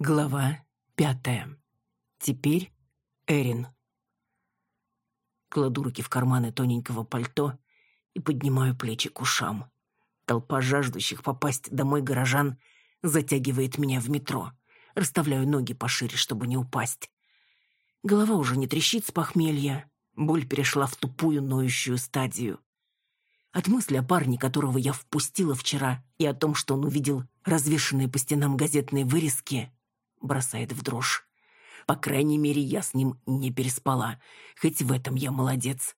Глава пятая. Теперь Эрин. Кладу руки в карманы тоненького пальто и поднимаю плечи к ушам. Толпа жаждущих попасть домой горожан затягивает меня в метро. Расставляю ноги пошире, чтобы не упасть. Голова уже не трещит с похмелья. Боль перешла в тупую ноющую стадию. От мысли о парне, которого я впустила вчера, и о том, что он увидел развешанные по стенам газетные вырезки, бросает в дрожь. По крайней мере, я с ним не переспала, хоть в этом я молодец.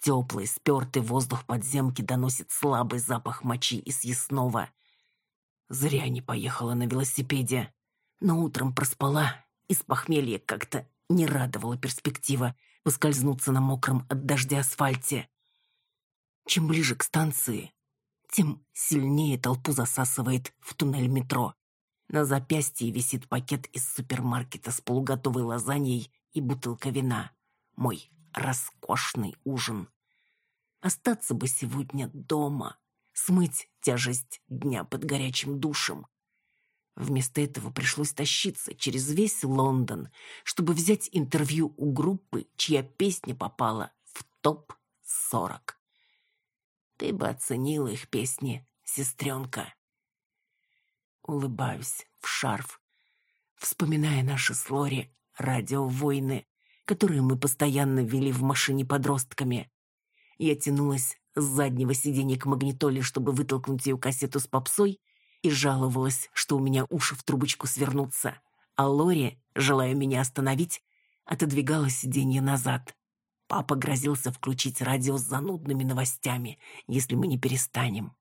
Теплый, спертый воздух подземки доносит слабый запах мочи и съестного. Зря не поехала на велосипеде. Но утром проспала, и с похмелья как-то не радовала перспектива поскользнуться на мокром от дождя асфальте. Чем ближе к станции, тем сильнее толпу засасывает в туннель метро. На запястье висит пакет из супермаркета с полуготовой лазаньей и бутылка вина. Мой роскошный ужин. Остаться бы сегодня дома, смыть тяжесть дня под горячим душем. Вместо этого пришлось тащиться через весь Лондон, чтобы взять интервью у группы, чья песня попала в топ-40. Ты бы оценила их песни, сестренка улыбаюсь в шарф, вспоминая наши с Лори радиовойны, которые мы постоянно вели в машине подростками. Я тянулась с заднего сиденья к магнитоле, чтобы вытолкнуть ее кассету с попсой, и жаловалась, что у меня уши в трубочку свернутся. А Лори, желая меня остановить, отодвигала сиденье назад. Папа грозился включить радио с занудными новостями, если мы не перестанем.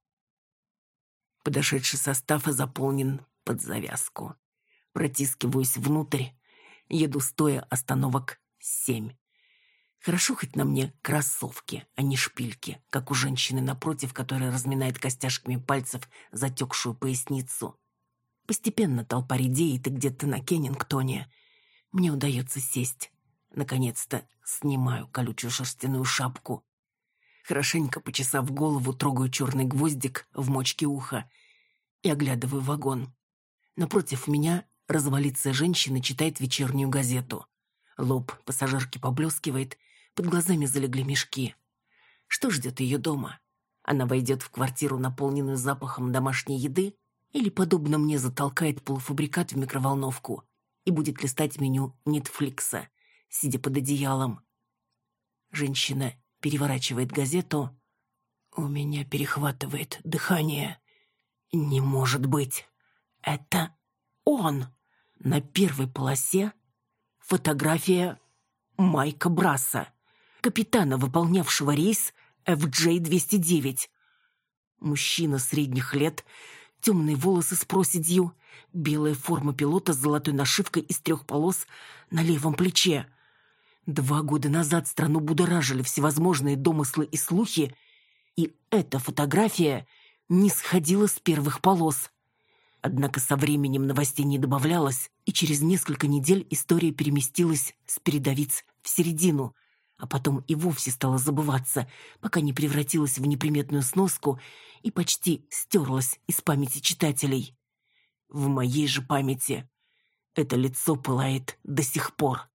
Подошедший состав заполнен под завязку. Протискиваюсь внутрь, еду стоя остановок семь. Хорошо хоть на мне кроссовки, а не шпильки, как у женщины напротив, которая разминает костяшками пальцев затекшую поясницу. Постепенно толпа редеет, и где-то на Кеннингтоне мне удается сесть. Наконец-то снимаю колючую шерстяную шапку. Хорошенько почесав голову, трогаю черный гвоздик в мочке уха и оглядываю вагон. Напротив меня развалится женщина читает вечернюю газету. Лоб пассажирки поблескивает, под глазами залегли мешки. Что ждет ее дома? Она войдет в квартиру, наполненную запахом домашней еды, или, подобно мне, затолкает полуфабрикат в микроволновку и будет листать меню Нетфликса, сидя под одеялом. Женщина переворачивает газету. У меня перехватывает дыхание. Не может быть. Это он. На первой полосе фотография Майка Брасса, капитана, выполнявшего рейс FJ-209. Мужчина средних лет, темные волосы с проседью, белая форма пилота с золотой нашивкой из трех полос на левом плече. Два года назад страну будоражили всевозможные домыслы и слухи, и эта фотография не сходила с первых полос. Однако со временем новостей не добавлялось, и через несколько недель история переместилась с передовиц в середину, а потом и вовсе стала забываться, пока не превратилась в неприметную сноску и почти стерлась из памяти читателей. В моей же памяти это лицо пылает до сих пор.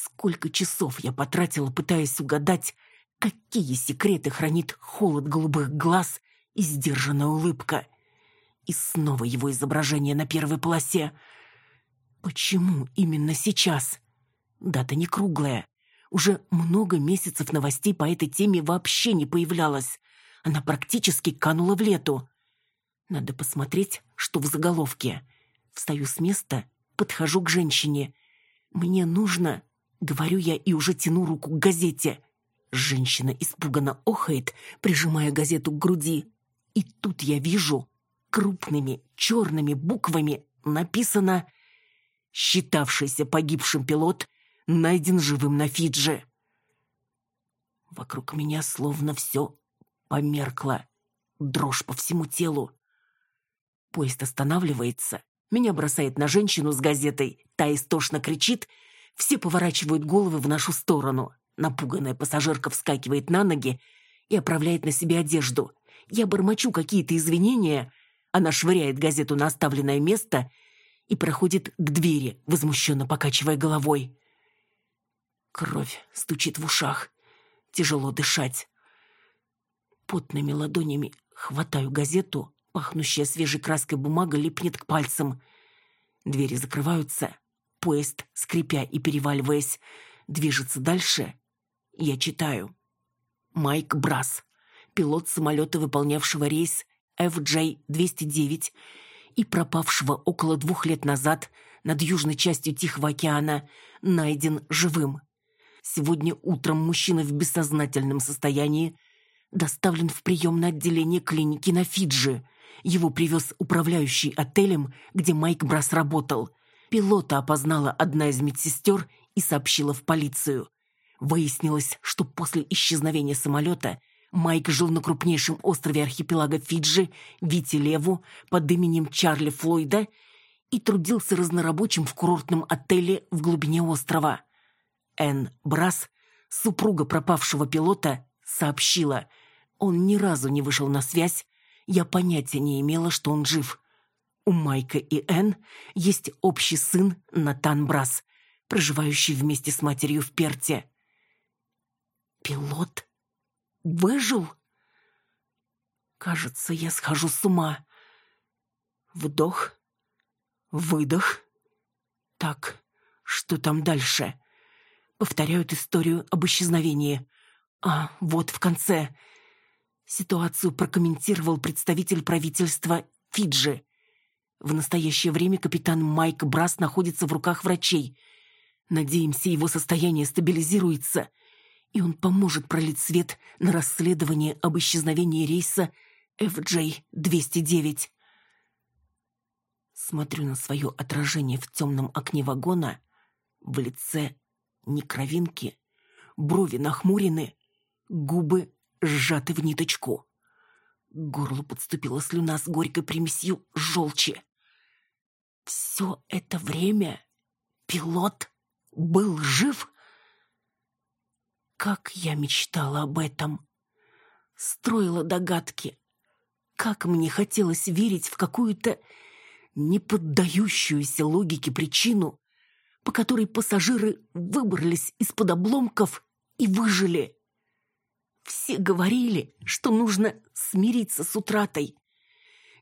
Сколько часов я потратила, пытаясь угадать, какие секреты хранит холод голубых глаз и сдержанная улыбка. И снова его изображение на первой полосе. Почему именно сейчас? Дата не круглая. Уже много месяцев новостей по этой теме вообще не появлялось. Она практически канула в лету. Надо посмотреть, что в заголовке. Встаю с места, подхожу к женщине. Мне нужно Говорю я и уже тяну руку к газете. Женщина испуганно охает, прижимая газету к груди. И тут я вижу, крупными черными буквами написано «Считавшийся погибшим пилот найден живым на Фидже». Вокруг меня словно все померкло. Дрожь по всему телу. Поезд останавливается. Меня бросает на женщину с газетой. Та истошно кричит — все поворачивают головы в нашу сторону. Напуганная пассажирка вскакивает на ноги и оправляет на себе одежду. Я бормочу какие-то извинения. Она швыряет газету на оставленное место и проходит к двери, возмущенно покачивая головой. Кровь стучит в ушах. Тяжело дышать. Потными ладонями хватаю газету, пахнущая свежей краской бумага липнет к пальцам. Двери закрываются. Поезд, скрипя и переваливаясь, движется дальше. Я читаю. Майк Брас, пилот самолета, выполнявшего рейс FJ-209 и пропавшего около двух лет назад над южной частью Тихого океана, найден живым. Сегодня утром мужчина в бессознательном состоянии доставлен в приемное отделение клиники на Фиджи. Его привез управляющий отелем, где Майк Брас работал. Пилота опознала одна из медсестер и сообщила в полицию. Выяснилось, что после исчезновения самолета Майк жил на крупнейшем острове архипелага Фиджи, Вити-Леву, под именем Чарли Флойда и трудился разнорабочим в курортном отеле в глубине острова. Энн Брас, супруга пропавшего пилота, сообщила, он ни разу не вышел на связь, я понятия не имела, что он жив. У Майка и Энн есть общий сын Натан Брас, проживающий вместе с матерью в Перте. Пилот выжил? Кажется, я схожу с ума. Вдох, выдох. Так, что там дальше? Повторяют историю об исчезновении. А, вот в конце. Ситуацию прокомментировал представитель правительства Фиджи. В настоящее время капитан Майк Брас находится в руках врачей. Надеемся, его состояние стабилизируется, и он поможет пролить свет на расследование об исчезновении рейса FJ-209. Смотрю на свое отражение в темном окне вагона. В лице ни кровинки, брови нахмурены, губы сжаты в ниточку. К горлу подступила слюна с горькой примесью желчи. Все это время пилот был жив? Как я мечтала об этом! Строила догадки. Как мне хотелось верить в какую-то неподдающуюся логике причину, по которой пассажиры выбрались из-под обломков и выжили. Все говорили, что нужно смириться с утратой.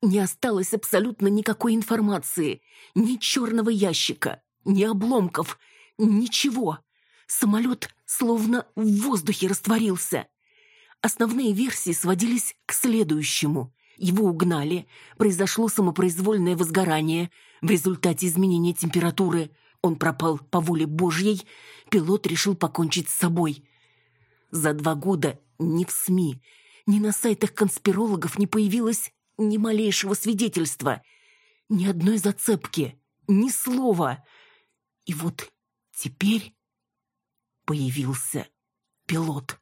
Не осталось абсолютно никакой информации, ни черного ящика, ни обломков, ничего. Самолет словно в воздухе растворился. Основные версии сводились к следующему. Его угнали, произошло самопроизвольное возгорание в результате изменения температуры. Он пропал по воле Божьей, пилот решил покончить с собой. За два года ни в СМИ, ни на сайтах конспирологов не появилось ни малейшего свидетельства, ни одной зацепки, ни слова. И вот теперь появился пилот.